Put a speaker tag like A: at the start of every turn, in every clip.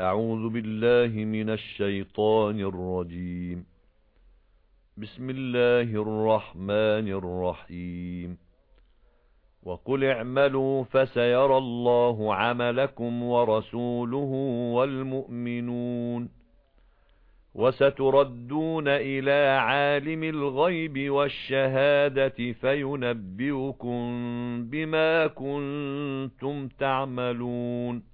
A: أعوذ بالله من الشيطان الرجيم. بسم الله الرحمن الرحيم. وَقُلِ اعْمَلُوا فَسَيَرَى اللَّهُ عَمَلَكُمْ وَرَسُولُهُ وَالْمُؤْمِنُونَ. وَسَتُرَدُّونَ إِلَى عَالِمِ الْغَيْبِ وَالشَّهَادَةِ فَيُنَبِّئُكُم بِمَا كُنتُمْ تَعْمَلُونَ.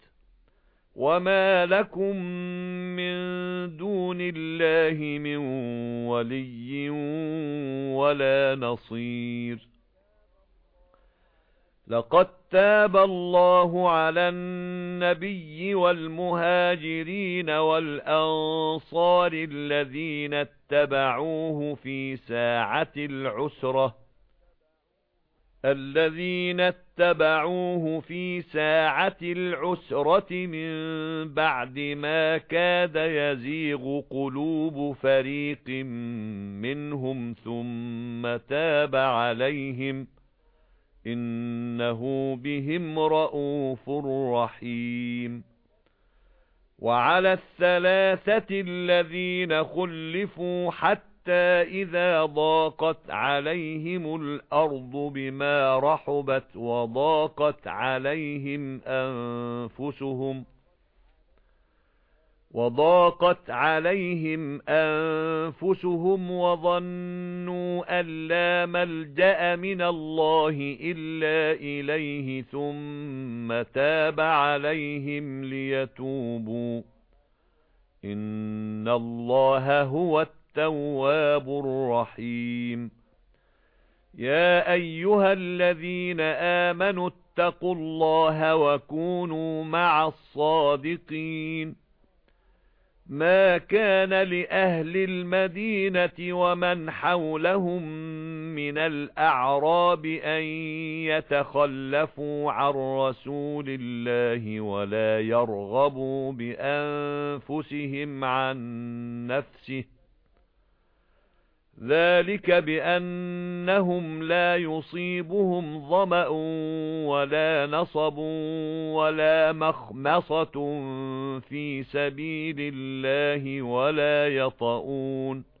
A: وَمَا لَكُمْ مِنْ دُونِ اللَّهِ مِنْ وَلِيٍّ وَلَا نَصِيرٍ لَقَدْ تَابَ اللَّهُ عَلَى النَّبِيِّ وَالْمُهَاجِرِينَ وَالْأَنصَارِ الَّذِينَ اتَّبَعُوهُ فِي سَاعَةِ الْعُسْرَةِ الَّذِينَ اتَّبَعُوهُ فِي سَاعَةِ الْعُسْرَةِ مِنْ بَعْدِ مَا كَادَ يَزِيغُ قُلُوبُ فَرِيقٍ مِنْهُمْ ثُمَّ تَابَ عَلَيْهِمْ إِنَّهُ بِهِمْ رَءُوفٌ رَحِيمٌ. وَعَلَى الثَّلَاثَةِ الَّذِينَ خُلِّفُوا حَتَّى إِذَا ضَاقَتْ عَلَيْهِمُ الْأَرْضُ بِمَا رَحُبَتْ وَضَاقَتْ عَلَيْهِمْ أَنفُسُهُمْ وَضَاقَتْ عَلَيْهِمْ أَنفُسُهُمْ وَظَنُّوا أَن لَّا مَلْجَأَ مِنَ اللَّهِ إِلَّا إِلَيْهِ ثُمَّ تَابَ عَلَيْهِمْ لِيَتُوبُوا إِنَّ اللَّهَ هُوَ التَّوَّابُ الرَّحِيمُ. يَا أَيُّهَا الَّذِينَ آمَنُوا اتَّقُوا اللَّهَ وَكُونُوا مَعَ الصَّادِقِينَ. مَا كَانَ لِأَهْلِ الْمَدِينَةِ وَمَنْ حَوْلَهُمْ مِنَ الْأَعْرَابِ أَنْ يَتَخَلَّفُوا عَنْ رَسُولِ اللَّهِ وَلَا يَرْغَبُوا بِأَنفُسِهِمْ عَنْ نَفْسِهِ. ذَلِكَ بِأَنَّهُمْ لَا يُصِيبُهُمْ ظَمَأٌ وَلَا نَصَبٌ وَلَا مَخْمَصَةٌ فِي سَبِيلِ اللَّهِ وَلَا يَطَئُونَ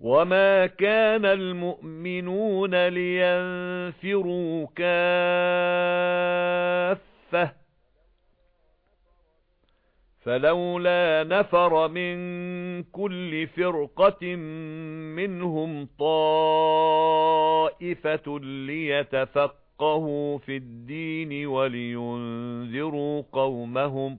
A: وَمَا كَانَ الْمُؤْمِنُونَ لِيَنفِرُوا كَافَّةً فَلَوْلَا نَفَرَ مِنْ كُلِّ فِرْقَةٍ مِنْهُمْ طَائِفَةٌ لِيَتَفَقَّهُوا فِي الدِّينِ وَلِيُنذِرُوا قَوْمَهُمْ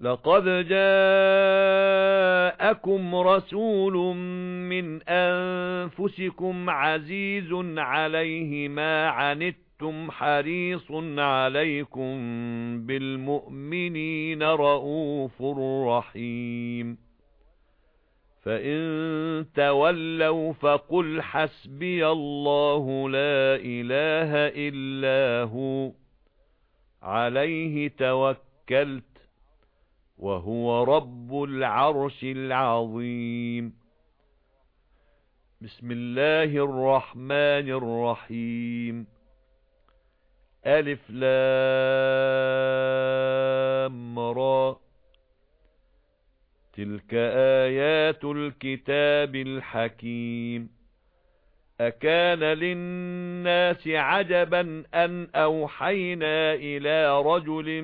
A: لَقَدْ جَاءَكُمْ رَسُولٌ مِنْ أَنفُسِكُمْ عَزِيزٌ عَلَيْهِ مَا عَنِتُّمْ حَرِيصٌ عَلَيْكُمْ بِالْمُؤْمِنِينَ رَءُوفٌ رَحِيمٌ. فَإِن تَوَلَّوْا فَقُلْ حَسْبِيَ اللَّهُ لَا إِلَٰهَ إِلَّا هُوَ عَلَيْهِ تَوَكَّلْتُ وَهُوَ رَبُّ الْعَرْشِ الْعَظِيمِ. بِسْمِ اللَّهِ الرَّحْمَنِ الرَّحِيمِ. أَلِف لام را. تِلْكَ آيَاتُ الْكِتَابِ الْحَكِيمِ. أَكَانَ لِلنَّاسِ عَجَبًا أَنْ أَوْحَيْنَا إِلَى رَجُلٍ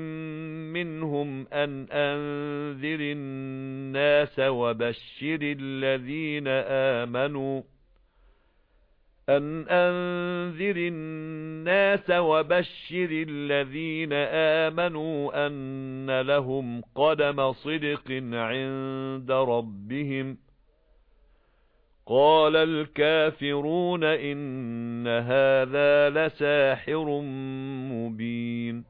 A: مِنْهُمْ أَنْ أَنذِرِ النَّاسَ وَبَشِّرِ الَّذِينَ آمَنُوا أَنْ أَنذِرِ النَّاسَ وَبَشِّرِ الَّذِينَ آمَنُوا أَنَّ لَهُمْ قَدَمَ صِدْقٍ عِندَ رَبِّهِمْ قَالَ الْكَافِرُونَ إِنَّ هَذَا لَسَاحِرٌ مُبِينٌ.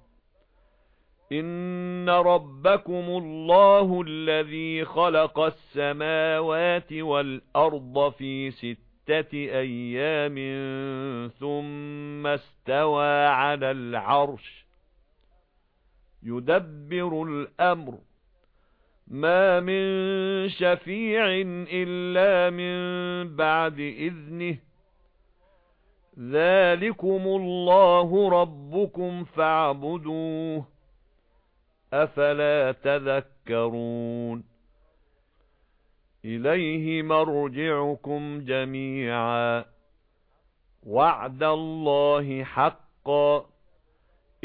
A: إِنَّ رَبَّكُمُ اللَّهُ الَّذِي خَلَقَ السَّمَاوَاتِ وَالْأَرْضَ فِي سِتَّةِ أَيَّامٍ ثُمَّ اسْتَوَى عَلَى الْعَرْشِ. يُدَبِّرُ الْأَمْرَ. مَا مِن شَفِيعٍ إِلَّا مِن بَعْدِ إِذْنِهِ ذَلِكُمُ اللَّهُ رَبُّكُمْ فَاعْبُدُوهُ أَفَلَا تَذَكَّرُونَ إِلَيْهِ مَرْجِعُكُمْ جَمِيعًا وَعْدَ اللَّهِ حَقًّا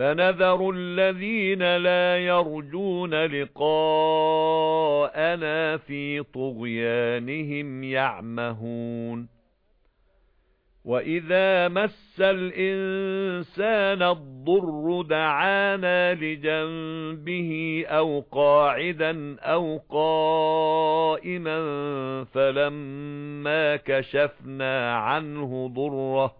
A: فَنَذَرُ الَّذِينَ لَا يَرْجُونَ لِقَاءَنَا فِي طُغْيَانِهِمْ يَعْمَهُونَ وَإِذَا مَسَّ الْإِنسَانَ الضُّرُّ دَعَانَا لِجَنبِهِ أَوْ قَاعِدًا أَوْ قَائِمًا فَلَمَّا كَشَفْنَا عَنْهُ ضُرَّهُ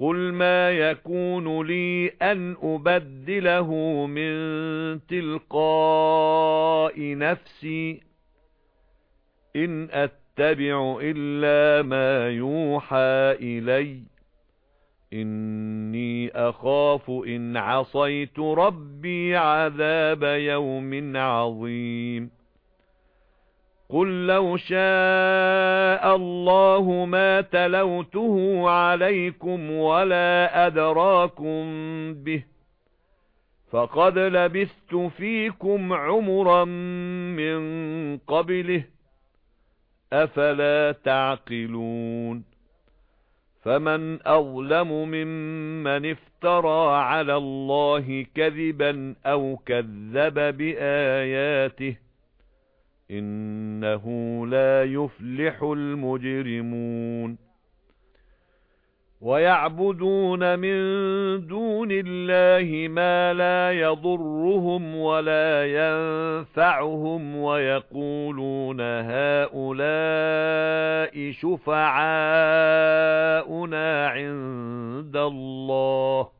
A: قُلْ مَا يَكُونُ لِي أَنْ أُبَدِّلَهُ مِنْ تِلْقَاءِ نَفْسِي إِنْ أَتَّبِعُ إِلَّا مَا يُوحَى إِلَيَّ إِنِّي أَخَافُ إِنْ عَصَيْتُ رَبِّي عَذَابَ يَوْمٍ عَظِيمٍ قُل لَّوْ شَاءَ اللَّهُ مَا تَلَوْتُهُ عَلَيْكُمْ وَلَا أَدْرَاكُمْ بِهِ فَقَدْ لَبِثْتُ فِيكُمْ عُمُرًا مِّن قَبْلِهِ أَفَلَا تَعْقِلُونَ فَمَنْ أَظْلَمُ مِمَّنِ افْتَرَى عَلَى اللَّهِ كَذِبًا أَوْ كَذَّبَ بِآيَاتِهِ إِنَّهُ لَا يُفْلِحُ الْمُجْرِمُونَ. وَيَعْبُدُونَ مِن دُونِ اللَّهِ مَا لَا يَضُرُّهُمْ وَلَا يَنفَعُهُمْ وَيَقُولُونَ هَؤُلَاءِ شُفَعَاؤُنَا عِندَ اللَّهِ.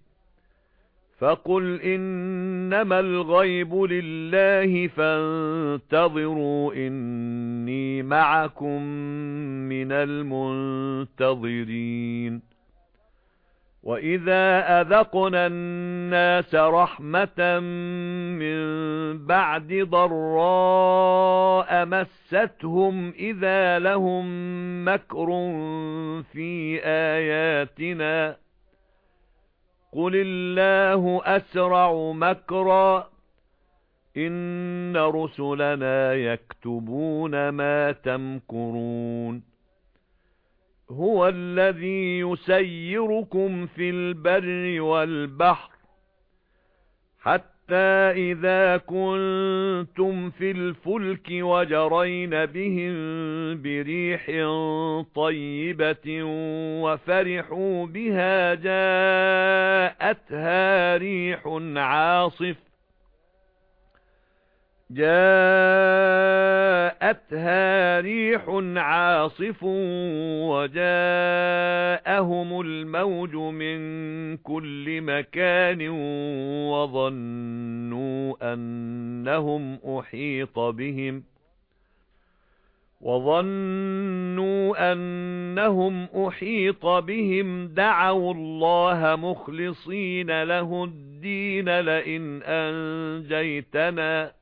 A: فَقُلْ إِنَّمَا الْغَيْبُ لِلَّهِ فَانتَظِرُوا إِنِّي مَعَكُمْ مِنَ الْمُنتَظِرِينَ وَإِذَا أَذَقْنَا النَّاسَ رَحْمَةً مِنْ بَعْدِ ضَرَّاءٍ مَسَّتْهُمْ إِذَا لَهُمْ مَكْرٌ فِي آيَاتِنَا قُلِ اللَّهُ أَسْرَعُ مَكْرًا إِنَّ رُسُلَنَا يَكْتُبُونَ مَا تَمْكُرُونَ هُوَ الَّذِي يُسَيِّرُكُمْ فِي الْبَرِّ وَالْبَحْرِ حَتَّى إِذَا كُنتُمْ فِي الْفُلْكِ وَجَرَيْنَ بِهِم بِرِيحٍ طَيِّبَةٍ وَفَرِحُوا بِهَا جَاءَتْهَا رِيحٌ عَاصِفٌ جاءتها ريح عاصف وجاءهم الموج من كل مكان وظنوا أنهم أحيط بهم وظنوا أنهم أحيط بهم دعوا الله مخلصين له الدين لئن أنجيتنا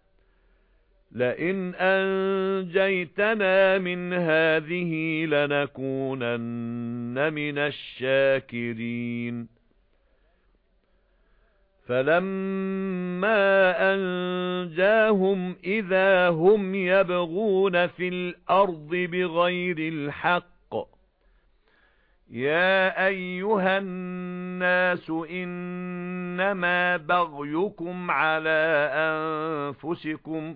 A: لئن أنجيتنا من هذه لنكونن من الشاكرين فَلَمَّا أَنْجَاهُمْ إِذَا هُمْ يَبْغُونَ فِي الْأَرْضِ بِغَيْرِ الْحَقِّ يَا أَيُّهَا النَّاسُ إِنَّمَا بَغْيُكُمْ عَلَى أَنفُسِكُمْ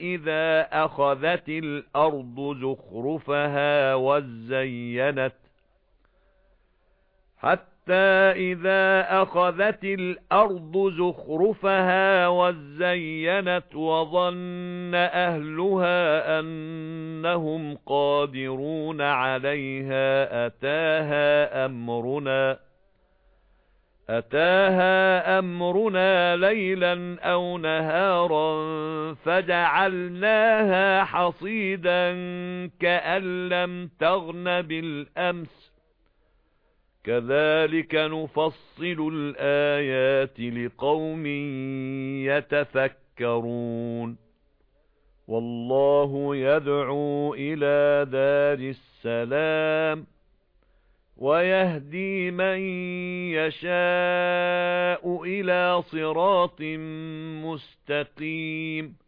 A: إِذَا أَخَذَتِ الْأَرْضُ زُخْرُفَهَا وَزَيَّنَتْ حَتَّى إِذَا أَخَذَتِ الْأَرْضُ زُخْرُفَهَا وَزَيَّنَتْ وَظَنَّ أَهْلُهَا أَنَّهُمْ قَادِرُونَ عَلَيْهَا أَتَاهَا أَمْرُنَا أَتَاهَا أَمْرُنَا لَيْلًا أَوْ نَهَارًا فَجَعَلْنَاهَا حَصِيدًا كَأَن لَّمْ تَغْنَ بِالْأَمْسِ. كَذَلِكَ نُفَصِّلُ الْآيَاتِ لِقَوْمٍ يَتَفَكَّرُونَ. وَاللَّهُ يَدْعُو إِلَى دَارِ السَّلَامِ وَيَهْدِي مَن يَشَاءُ إِلَى صِرَاطٍ مُسْتَقِيمٍ.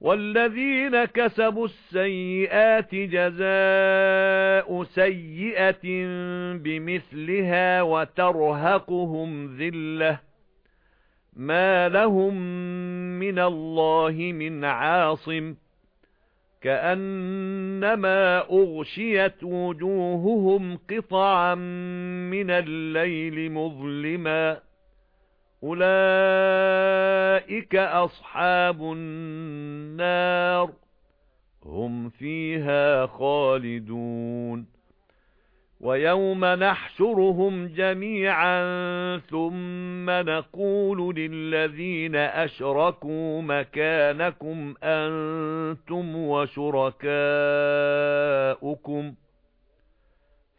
A: وَالَّذِينَ كَسَبُوا السَّيِّئَاتِ جَزَاءُ سَيِّئَةٍ بِمِثْلِهَا وَتَرْهَقُهُمْ ذِلَّةٌ. مَا لَهُم مِّنَ اللَّهِ مِنْ عَاصِمٍ. كَأَنَّمَا أُغْشِيَتْ وُجُوهُهُمْ قِطَعًا مِنَ اللَّيْلِ مُظْلِمًا. أُولَئِكَ أَصْحَابُ النَّارِ هُمْ فِيهَا خَالِدُونَ وَيَوْمَ نَحْشُرُهُمْ جَمِيعًا ثُمَّ نَقُولُ لِلَّذِينَ أَشْرَكُوا مَكَانَكُمْ أَنْتُمْ وَشُرَكَاؤُكُمْ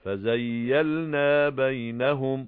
A: فَزَيَّلْنَا بَيْنَهُمْ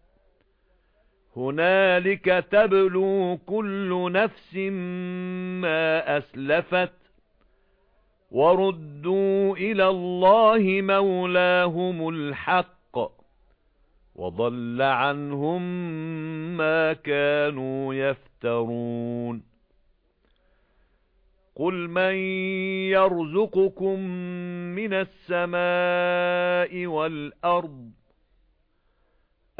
A: هُنَالِكَ تَبْلُو كُلُّ نَفْسٍ مَا أَسْلَفَتْ وَرُدُّوا إِلَى اللَّهِ مَوْلَاهُمُ الْحَقِّ وَضَلَّ عَنْهُمْ مَا كَانُوا يَفْتَرُونَ. قُلْ مَن يَرْزُقُكُم مِّنَ السَّمَاءِ وَالْأَرْضِ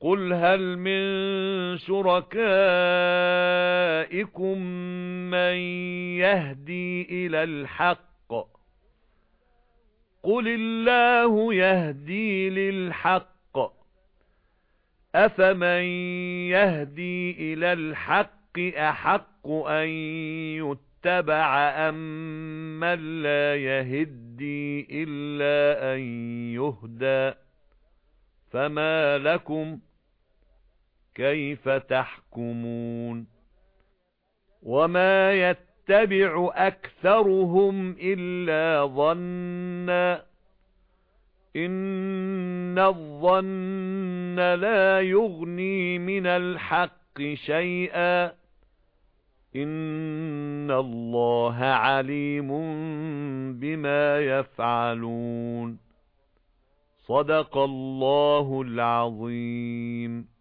A: قُلْ هَلْ مِن شُرَكَائِكُم مَّن يَهْدِي إِلَى الْحَقِّ قُلِ اللَّهُ يَهْدِي لِلْحَقِّ أَفَمَن يَهْدِي إِلَى الْحَقِّ أَحَقُّ أَن يُتَّبَعَ أَمَّن لَّا يَهِدِّي إِلَّا أَن يُهْدَىٰ فَمَا لَكُمْ كَيْفَ تَحْكُمُونَ وَمَا يَتَّبِعُ أَكْثَرُهُمْ إِلَّا ظَنًّا إِنَّ الظَّنَّ لَا يُغْنِي مِنَ الْحَقِّ شَيْئًا إِنَّ اللَّهَ عَلِيمٌ بِمَا يَفْعَلُونَ صَدَقَ اللَّهُ الْعَظِيمُ